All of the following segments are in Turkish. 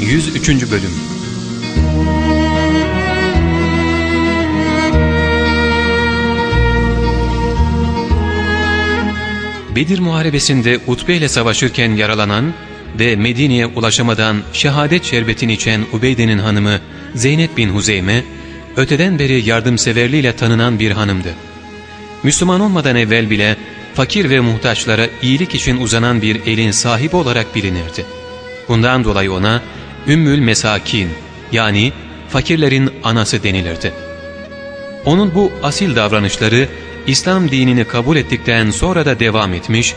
103. Bölüm Bedir Muharebesi'nde Utbe ile savaşırken yaralanan ve Medine'ye ulaşamadan şehadet şerbetini içen Ubeyde'nin hanımı Zeynep bin Huzeyme, öteden beri yardımseverliğiyle tanınan bir hanımdı. Müslüman olmadan evvel bile fakir ve muhtaçlara iyilik için uzanan bir elin sahibi olarak bilinirdi. Bundan dolayı ona Ümmül Mesakin yani fakirlerin anası denilirdi. Onun bu asil davranışları İslam dinini kabul ettikten sonra da devam etmiş,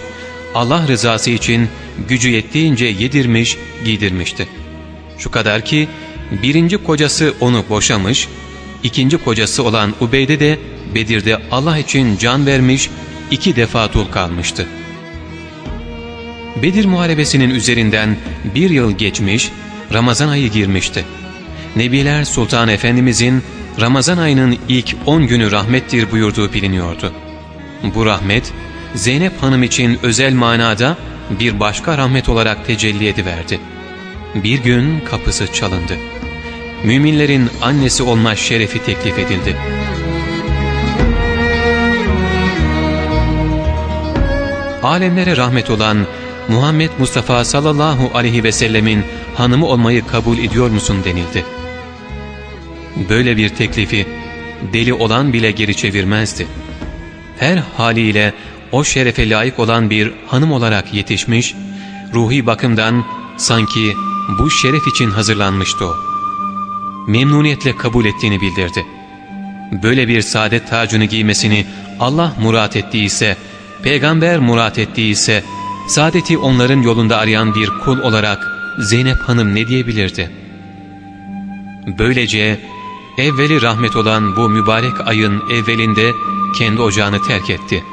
Allah rızası için gücü yettiğince yedirmiş, giydirmişti. Şu kadar ki birinci kocası onu boşamış, ikinci kocası olan Ubeyde de Bedir'de Allah için can vermiş, iki defa dul kalmıştı. Bedir Muharebesi'nin üzerinden bir yıl geçmiş, Ramazan ayı girmişti. Nebiler Sultan Efendimizin Ramazan ayının ilk 10 günü rahmettir buyurduğu biliniyordu. Bu rahmet Zeynep Hanım için özel manada bir başka rahmet olarak tecelli ediverdi. Bir gün kapısı çalındı. Müminlerin annesi olma şerefi teklif edildi. Alemlere rahmet olan Muhammed Mustafa sallallahu aleyhi ve sellemin hanımı olmayı kabul ediyor musun denildi. Böyle bir teklifi deli olan bile geri çevirmezdi. Her haliyle o şerefe layık olan bir hanım olarak yetişmiş, ruhi bakımdan sanki bu şeref için hazırlanmıştı o. Memnuniyetle kabul ettiğini bildirdi. Böyle bir saadet tacını giymesini Allah murat ettiyse, peygamber murat ettiyse, saadeti onların yolunda arayan bir kul olarak Zeynep Hanım ne diyebilirdi? Böylece evveli rahmet olan bu mübarek ayın evvelinde kendi ocağını terk etti.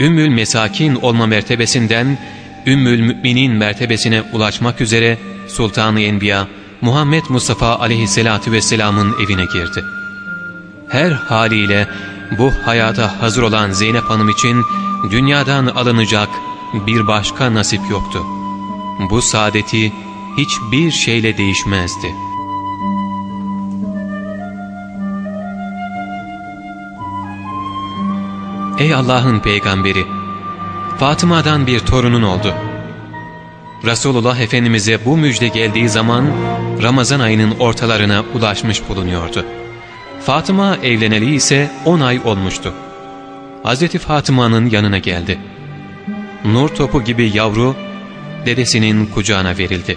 Ümmül Mesakin olma mertebesinden Ümmül Müminin mertebesine ulaşmak üzere Sultan-ı Enbiya Muhammed Mustafa aleyhissalatü vesselamın evine girdi. Her haliyle bu hayata hazır olan Zeynep Hanım için dünyadan alınacak bir başka nasip yoktu. Bu saadeti hiçbir şeyle değişmezdi. Ey Allah'ın peygamberi! Fatıma'dan bir torunun oldu. Resulullah Efendimiz'e bu müjde geldiği zaman Ramazan ayının ortalarına ulaşmış bulunuyordu. Fatıma evleneli ise 10 ay olmuştu. Hazreti Fatıma'nın yanına geldi. Nur topu gibi yavru dedesinin kucağına verildi.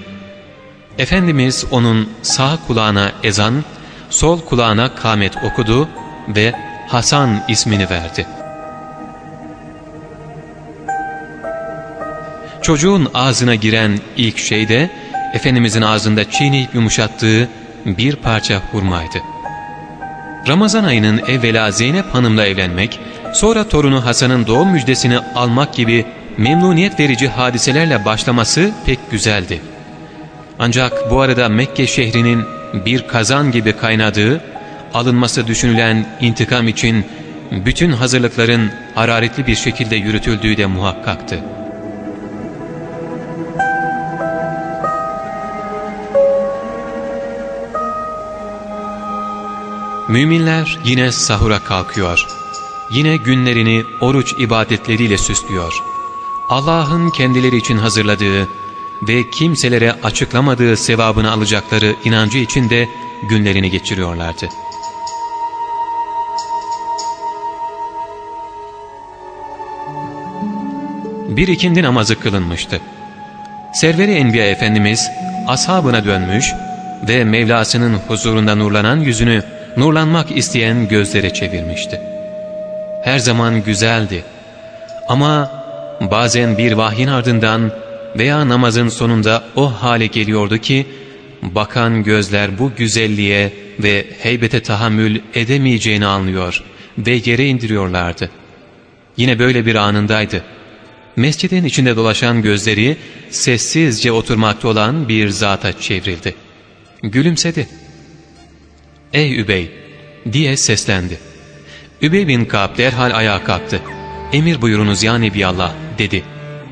Efendimiz onun sağ kulağına ezan, sol kulağına kamet okudu ve Hasan ismini verdi. Çocuğun ağzına giren ilk şey de Efendimizin ağzında çiğneyip yumuşattığı bir parça hurmaydı. Ramazan ayının evvela Zeynep Hanım'la evlenmek, sonra torunu Hasan'ın doğum müjdesini almak gibi memnuniyet verici hadiselerle başlaması pek güzeldi. Ancak bu arada Mekke şehrinin bir kazan gibi kaynadığı, alınması düşünülen intikam için bütün hazırlıkların hararetli bir şekilde yürütüldüğü de muhakkaktı. Müminler yine sahura kalkıyor. Yine günlerini oruç ibadetleriyle süslüyor. Allah'ın kendileri için hazırladığı ve kimselere açıklamadığı sevabını alacakları inancı için de günlerini geçiriyorlardı. Bir ikindi namazı kılınmıştı. Serveri Enbiya Efendimiz ashabına dönmüş ve Mevlasının huzurunda nurlanan yüzünü nurlanmak isteyen gözlere çevirmişti. Her zaman güzeldi ama bazen bir vahyin ardından veya namazın sonunda o hale geliyordu ki bakan gözler bu güzelliğe ve heybete tahammül edemeyeceğini anlıyor ve yere indiriyorlardı. Yine böyle bir anındaydı. Mescidin içinde dolaşan gözleri sessizce oturmakta olan bir zata çevrildi. Gülümsedi. ''Ey Übey!'' diye seslendi. Übey bin Ka'b derhal ayağa kalktı. ''Emir buyurunuz ya Nebiyallah'' dedi.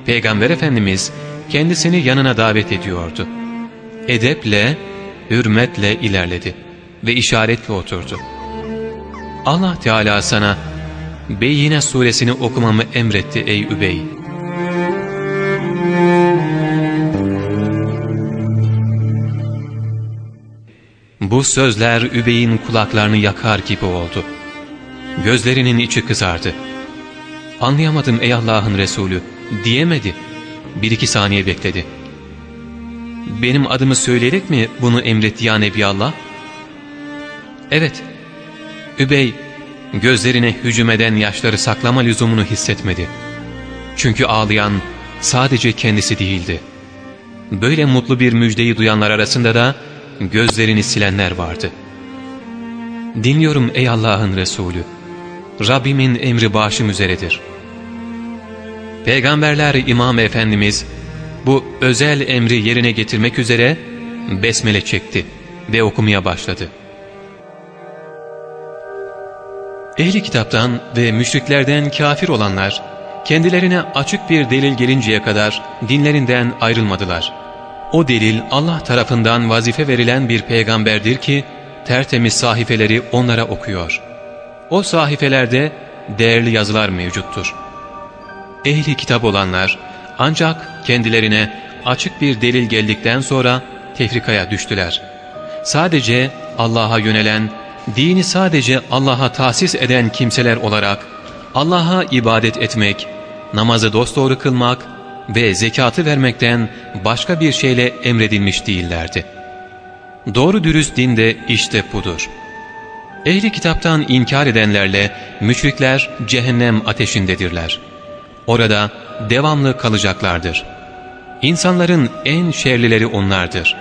Peygamber Efendimiz kendisini yanına davet ediyordu. edeple, hürmetle ilerledi ve işaretle oturdu. Allah Teala sana Beyyine suresini okumamı emretti ey Übey. Bu sözler Übey'in kulaklarını yakar gibi oldu. Gözlerinin içi kızardı. Anlayamadım ey Allah'ın Resulü diyemedi. Bir iki saniye bekledi. Benim adımı söyleyerek mi bunu emretti ya Nebiallah? Evet. Übey gözlerine hücum eden yaşları saklama lüzumunu hissetmedi. Çünkü ağlayan sadece kendisi değildi. Böyle mutlu bir müjdeyi duyanlar arasında da gözlerini silenler vardı. Dinliyorum ey Allah'ın Resulü. Rabbimin emri başım üzeredir. Peygamberler İmam Efendimiz bu özel emri yerine getirmek üzere besmele çekti ve okumaya başladı. Ehli kitaptan ve müşriklerden kafir olanlar kendilerine açık bir delil gelinceye kadar dinlerinden ayrılmadılar. O delil Allah tarafından vazife verilen bir peygamberdir ki tertemiz sahifeleri onlara okuyor. O sahifelerde değerli yazılar mevcuttur. Ehli kitap olanlar ancak kendilerine açık bir delil geldikten sonra tefrikaya düştüler. Sadece Allah'a yönelen, dini sadece Allah'a tahsis eden kimseler olarak Allah'a ibadet etmek, namazı dosdoğru kılmak ve zekatı vermekten başka bir şeyle emredilmiş değillerdi. Doğru dürüst din de işte budur. Ehli kitaptan inkar edenlerle müşrikler cehennem ateşindedirler. Orada devamlı kalacaklardır. İnsanların en şerlileri onlardır.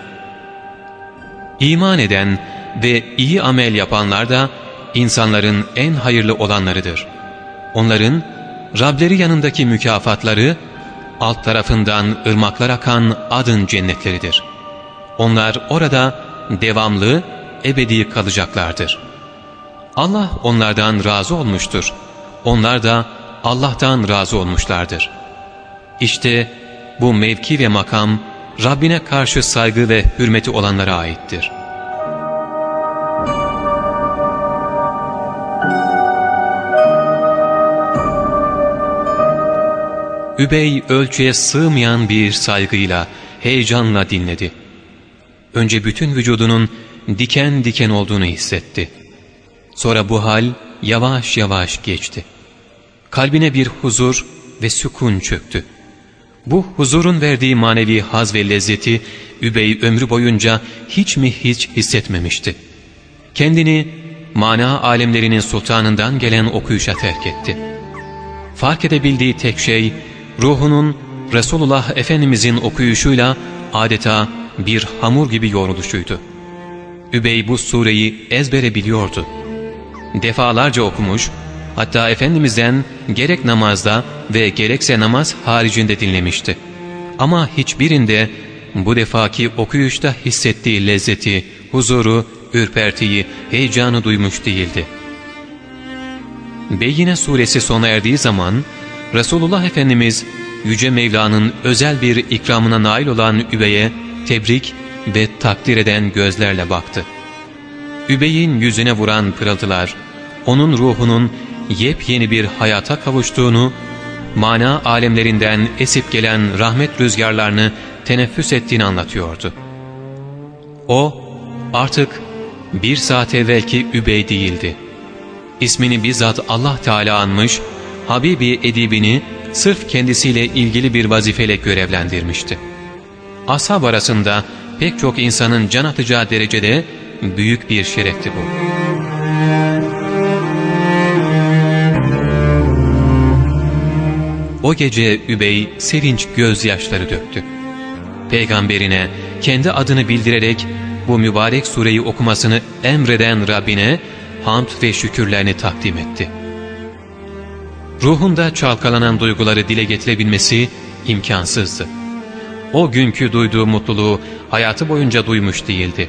İman eden ve iyi amel yapanlar da insanların en hayırlı olanlarıdır. Onların Rableri yanındaki mükafatları alt tarafından ırmaklar akan adın cennetleridir. Onlar orada devamlı, ebedi kalacaklardır. Allah onlardan razı olmuştur. Onlar da Allah'tan razı olmuşlardır. İşte bu mevki ve makam Rabbine karşı saygı ve hürmeti olanlara aittir. Übey ölçüye sığmayan bir saygıyla, heyecanla dinledi. Önce bütün vücudunun diken diken olduğunu hissetti. Sonra bu hal yavaş yavaş geçti. Kalbine bir huzur ve sükun çöktü. Bu huzurun verdiği manevi haz ve lezzeti Übey ömrü boyunca hiç mi hiç hissetmemişti. Kendini mana alemlerinin sultanından gelen okuyuşa terk etti. Fark edebildiği tek şey ruhunun Resulullah Efendimizin okuyuşuyla adeta bir hamur gibi yoğruluşuydu. Übey bu sureyi ezbere biliyordu. Defalarca okumuş, hatta Efendimiz'den gerek namazda ve gerekse namaz haricinde dinlemişti. Ama hiçbirinde bu defaki okuyuşta hissettiği lezzeti, huzuru, ürpertiyi, heyecanı duymuş değildi. Beyyine suresi sona erdiği zaman Resulullah Efendimiz Yüce Mevla'nın özel bir ikramına nail olan Übey'e tebrik ve takdir eden gözlerle baktı. Übey'in yüzüne vuran pırıltılar, onun ruhunun yepyeni bir hayata kavuştuğunu, mana alemlerinden esip gelen rahmet rüzgarlarını teneffüs ettiğini anlatıyordu. O artık bir saat evvelki Übey değildi. İsmini bizzat Allah Teala anmış, Habibi Edibini sırf kendisiyle ilgili bir vazifeyle görevlendirmişti. Ashab arasında pek çok insanın can atacağı derecede büyük bir şerefti bu. O gece Übey sevinç gözyaşları döktü. Peygamberine kendi adını bildirerek bu mübarek sureyi okumasını emreden Rabbine hamd ve şükürlerini takdim etti. Ruhunda çalkalanan duyguları dile getirebilmesi imkansızdı. O günkü duyduğu mutluluğu hayatı boyunca duymuş değildi.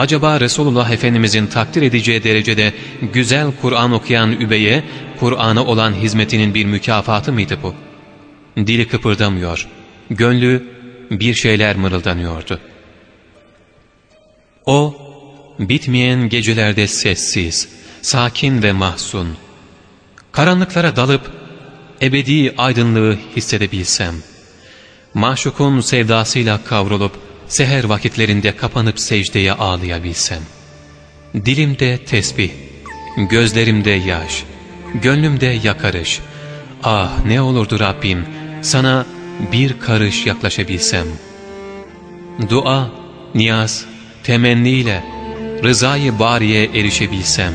Acaba Resulullah Efendimizin takdir edeceği derecede güzel Kur'an okuyan Übey'e Kur'an'a olan hizmetinin bir mükafatı mıydı bu? Dili kıpırdamıyor, gönlü bir şeyler mırıldanıyordu. O, bitmeyen gecelerde sessiz, sakin ve mahzun. Karanlıklara dalıp ebedi aydınlığı hissedebilsem, maşukun sevdasıyla kavrulup seher vakitlerinde kapanıp secdeye ağlayabilsem, dilimde tesbih, gözlerimde yaş, gönlümde yakarış, ah ne olurdu Rabbim sana bir karış yaklaşabilsem. Dua, niyaz, temenniyle rızayı bariye erişebilsem,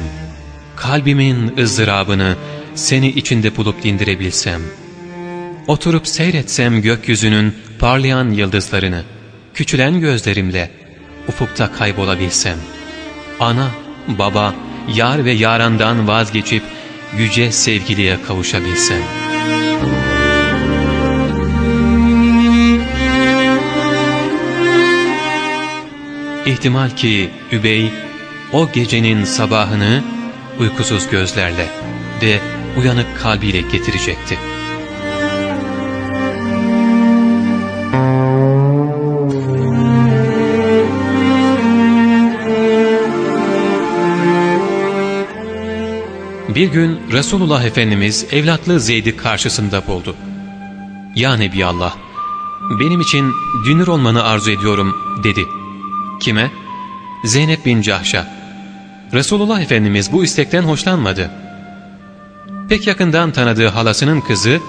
kalbimin ızdırabını seni içinde bulup dindirebilsem, oturup seyretsem gökyüzünün parlayan yıldızlarını, küçülen gözlerimle ufukta kaybolabilsem, ana, baba, yar ve yarandan vazgeçip yüce sevgiliye kavuşabilsem. İhtimal ki Übey o gecenin sabahını uykusuz gözlerle ve uyanık kalbiyle getirecekti. Bir gün Resulullah Efendimiz evlatlı Zeyd'i karşısında buldu. ''Ya Nebiallah, benim için dünür olmanı arzu ediyorum.'' dedi. Kime? Zeynep bin Cahş'a. Resulullah Efendimiz bu istekten hoşlanmadı. Pek yakından tanıdığı halasının kızı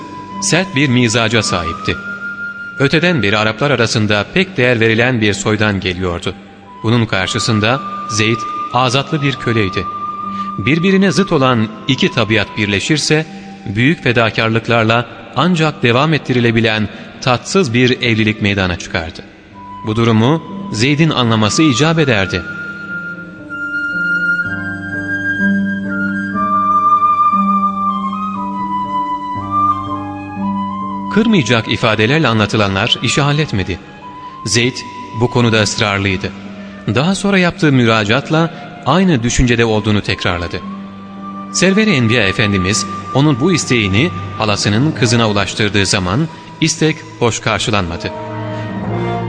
sert bir mizaca sahipti. Öteden beri Araplar arasında pek değer verilen bir soydan geliyordu. Bunun karşısında Zeyd azatlı bir köleydi. Birbirine zıt olan iki tabiat birleşirse büyük fedakarlıklarla ancak devam ettirilebilen tatsız bir evlilik meydana çıkardı. Bu durumu Zeyd'in anlaması icap ederdi. Kırmayacak ifadelerle anlatılanlar işi halletmedi. Zeyd bu konuda ısrarlıydı. Daha sonra yaptığı müracaatla aynı düşüncede olduğunu tekrarladı. Server-i Enbiya Efendimiz onun bu isteğini halasının kızına ulaştırdığı zaman istek hoş karşılanmadı.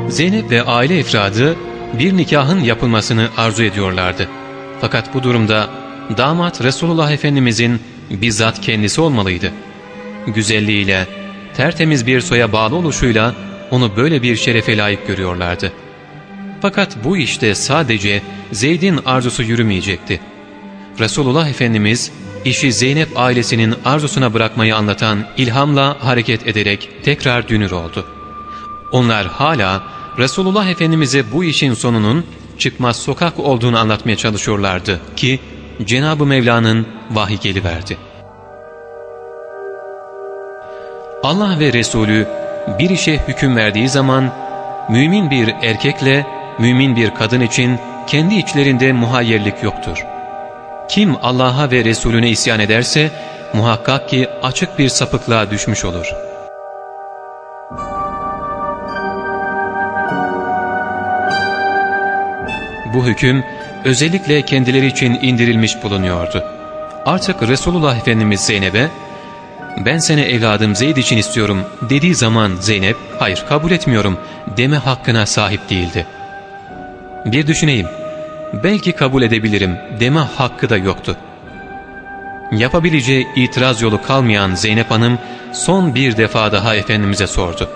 Zeynep ve aile ifradı bir nikahın yapılmasını arzu ediyorlardı. Fakat bu durumda damat Resulullah Efendimizin bizzat kendisi olmalıydı. Güzelliğiyle, tertemiz bir soya bağlı oluşuyla onu böyle bir şerefe layık görüyorlardı. Fakat bu işte sadece Zeyd'in arzusu yürümeyecekti. Resulullah Efendimiz işi Zeynep ailesinin arzusuna bırakmayı anlatan ilhamla hareket ederek tekrar dünür oldu. Onlar hala Resulullah Efendimiz'e bu işin sonunun çıkmaz sokak olduğunu anlatmaya çalışıyorlardı ki Cenab-ı Mevla'nın vahiy geliverdi. Allah ve Resulü bir işe hüküm verdiği zaman mümin bir erkekle mümin bir kadın için kendi içlerinde muhayyerlik yoktur. Kim Allah'a ve Resulüne isyan ederse muhakkak ki açık bir sapıklığa düşmüş olur.'' Bu hüküm özellikle kendileri için indirilmiş bulunuyordu. Artık Resulullah Efendimiz Zeynep'e ben seni evladım Zeyd için istiyorum dediği zaman Zeynep hayır kabul etmiyorum deme hakkına sahip değildi. Bir düşüneyim belki kabul edebilirim deme hakkı da yoktu. Yapabileceği itiraz yolu kalmayan Zeynep Hanım son bir defa daha Efendimiz'e sordu.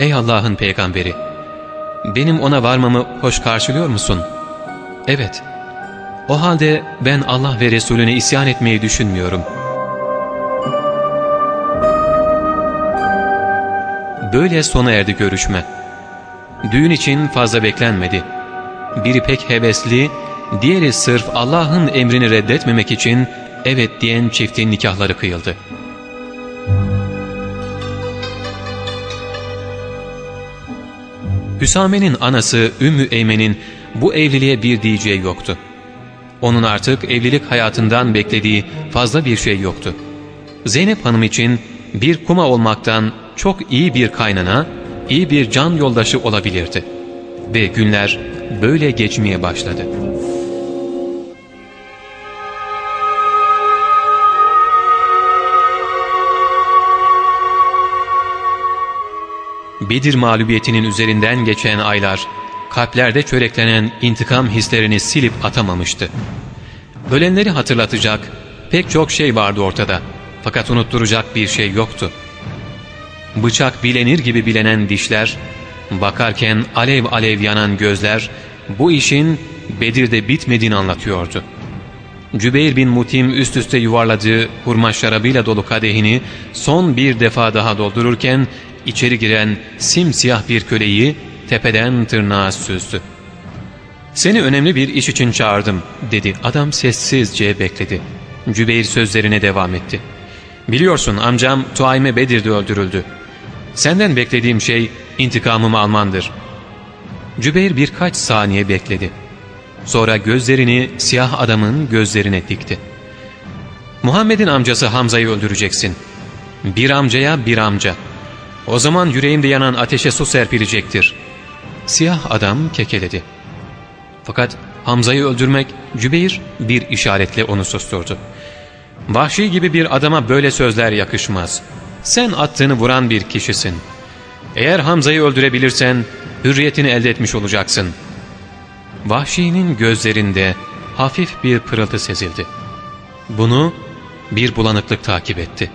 Ey Allah'ın peygamberi benim ona varmamı hoş karşılıyor musun? Evet. O halde ben Allah ve Resulüne isyan etmeyi düşünmüyorum. Böyle sona erdi görüşme. Düğün için fazla beklenmedi. Biri pek hevesli, diğeri sırf Allah'ın emrini reddetmemek için evet diyen çiftin nikahları kıyıldı. Hüsame'nin anası Ümmü Eymen'in bu evliliğe bir diyeceği yoktu. Onun artık evlilik hayatından beklediği fazla bir şey yoktu. Zeynep Hanım için bir kuma olmaktan çok iyi bir kaynana, iyi bir can yoldaşı olabilirdi. Ve günler böyle geçmeye başladı. Bedir mağlubiyetinin üzerinden geçen aylar kalplerde çöreklenen intikam hislerini silip atamamıştı. Ölenleri hatırlatacak pek çok şey vardı ortada. Fakat unutturacak bir şey yoktu. Bıçak bilenir gibi bilenen dişler, bakarken alev alev yanan gözler, bu işin Bedir'de bitmediğini anlatıyordu. Cübeyr bin Mutim üst üste yuvarladığı hurma şarabıyla dolu kadehini son bir defa daha doldururken içeri giren simsiyah bir köleyi tepeden tırnağa süzdü. ''Seni önemli bir iş için çağırdım.'' dedi. Adam sessizce bekledi. Cübeyr sözlerine devam etti. ''Biliyorsun amcam Tuayme Bedir'de öldürüldü. Senden beklediğim şey intikamımı almandır.'' Cübeyr birkaç saniye bekledi. Sonra gözlerini siyah adamın gözlerine dikti. ''Muhammed'in amcası Hamza'yı öldüreceksin. Bir amcaya bir amca. O zaman yüreğimde yanan ateşe su serpilecektir.'' Siyah adam kekeledi. Fakat Hamza'yı öldürmek Cübeyr bir işaretle onu susturdu. Vahşi gibi bir adama böyle sözler yakışmaz. Sen attığını vuran bir kişisin. Eğer Hamza'yı öldürebilirsen hürriyetini elde etmiş olacaksın. Vahşi'nin gözlerinde hafif bir pırıltı sezildi. Bunu bir bulanıklık takip etti.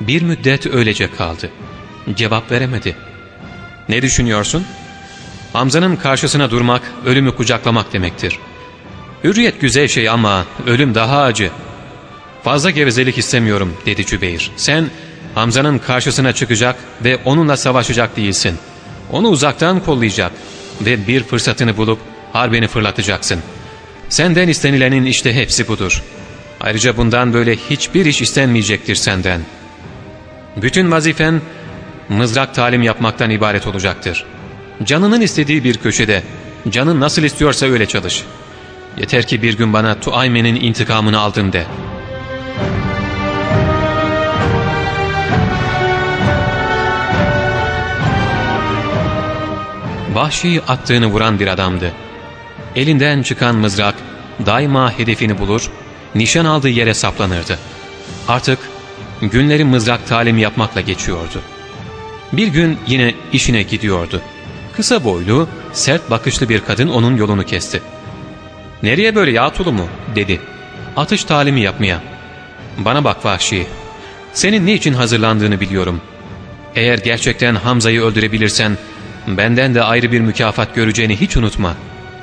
Bir müddet öylece kaldı. Cevap veremedi. ''Ne düşünüyorsun?'' Hamza'nın karşısına durmak, ölümü kucaklamak demektir. Hürriyet güzel şey ama ölüm daha acı. Fazla gevezelik istemiyorum dedi Cübeyr. Sen Hamza'nın karşısına çıkacak ve onunla savaşacak değilsin. Onu uzaktan kollayacak ve bir fırsatını bulup harbeni fırlatacaksın. Senden istenilenin işte hepsi budur. Ayrıca bundan böyle hiçbir iş istenmeyecektir senden. Bütün vazifen mızrak talim yapmaktan ibaret olacaktır.'' Canının istediği bir köşede, canın nasıl istiyorsa öyle çalış. Yeter ki bir gün bana Tuayme'nin intikamını aldın de. Vahşi attığını vuran bir adamdı. Elinden çıkan mızrak daima hedefini bulur, nişan aldığı yere saplanırdı. Artık günleri mızrak talimi yapmakla geçiyordu. Bir gün yine işine gidiyordu. Kısa boylu, sert bakışlı bir kadın onun yolunu kesti. ''Nereye böyle yağ tulumu?'' dedi. ''Atış talimi yapmaya.'' ''Bana bak vahşi. Senin ne için hazırlandığını biliyorum. Eğer gerçekten Hamza'yı öldürebilirsen benden de ayrı bir mükafat göreceğini hiç unutma.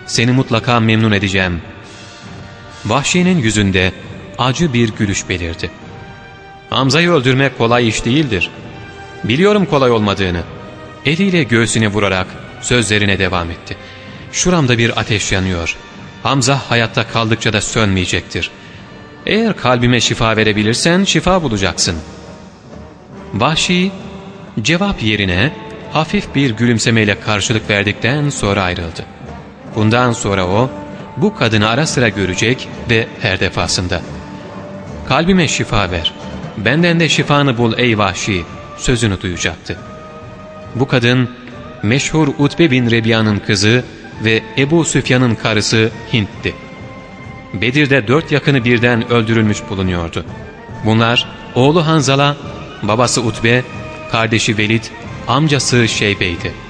Seni mutlaka memnun edeceğim.'' Vahşi'nin yüzünde acı bir gülüş belirdi. ''Hamza'yı öldürmek kolay iş değildir. Biliyorum kolay olmadığını.'' Eliyle göğsüne vurarak sözlerine devam etti. Şuramda bir ateş yanıyor. Hamza hayatta kaldıkça da sönmeyecektir. Eğer kalbime şifa verebilirsen şifa bulacaksın. Vahşi cevap yerine hafif bir gülümsemeyle karşılık verdikten sonra ayrıldı. Bundan sonra o bu kadını ara sıra görecek ve her defasında ''Kalbime şifa ver, benden de şifanı bul ey vahşi'' sözünü duyacaktı. Bu kadın meşhur Utbe bin Rebiya'nın kızı ve Ebu Süfyan'ın karısı Hint'ti. Bedir'de dört yakını birden öldürülmüş bulunuyordu. Bunlar oğlu Hanzala, babası Utbe, kardeşi Velid, amcası Şeybe'ydi.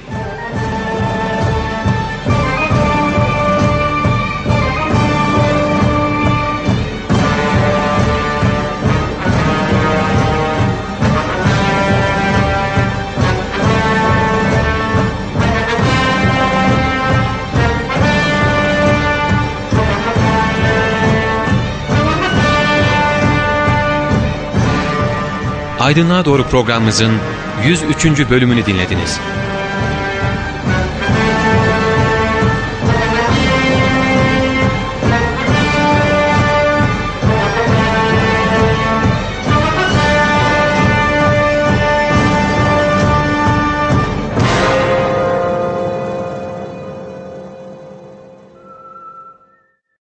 Aydınlığa Doğru programımızın 103. bölümünü dinlediniz.